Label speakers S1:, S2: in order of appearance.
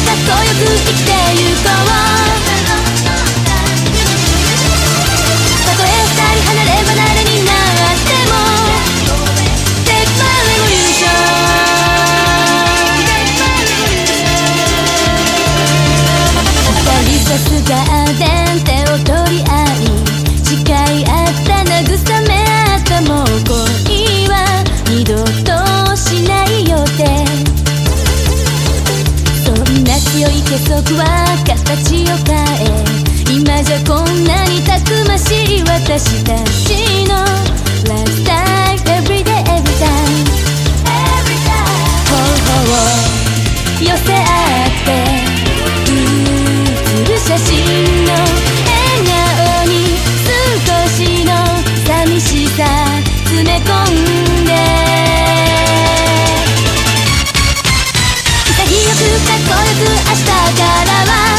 S1: こよく生きてゆこうたとえ二人離れ離れになっても鉄板レボリューション二人さすガーデン手を取り合い誓い合った慰め結束は形を変え今じゃこんなにたくましい私たちの Last time every day every time. 頬を寄せ合って写る写真の笑顔に少しの寂しさ詰め込んでかっこよく明日からは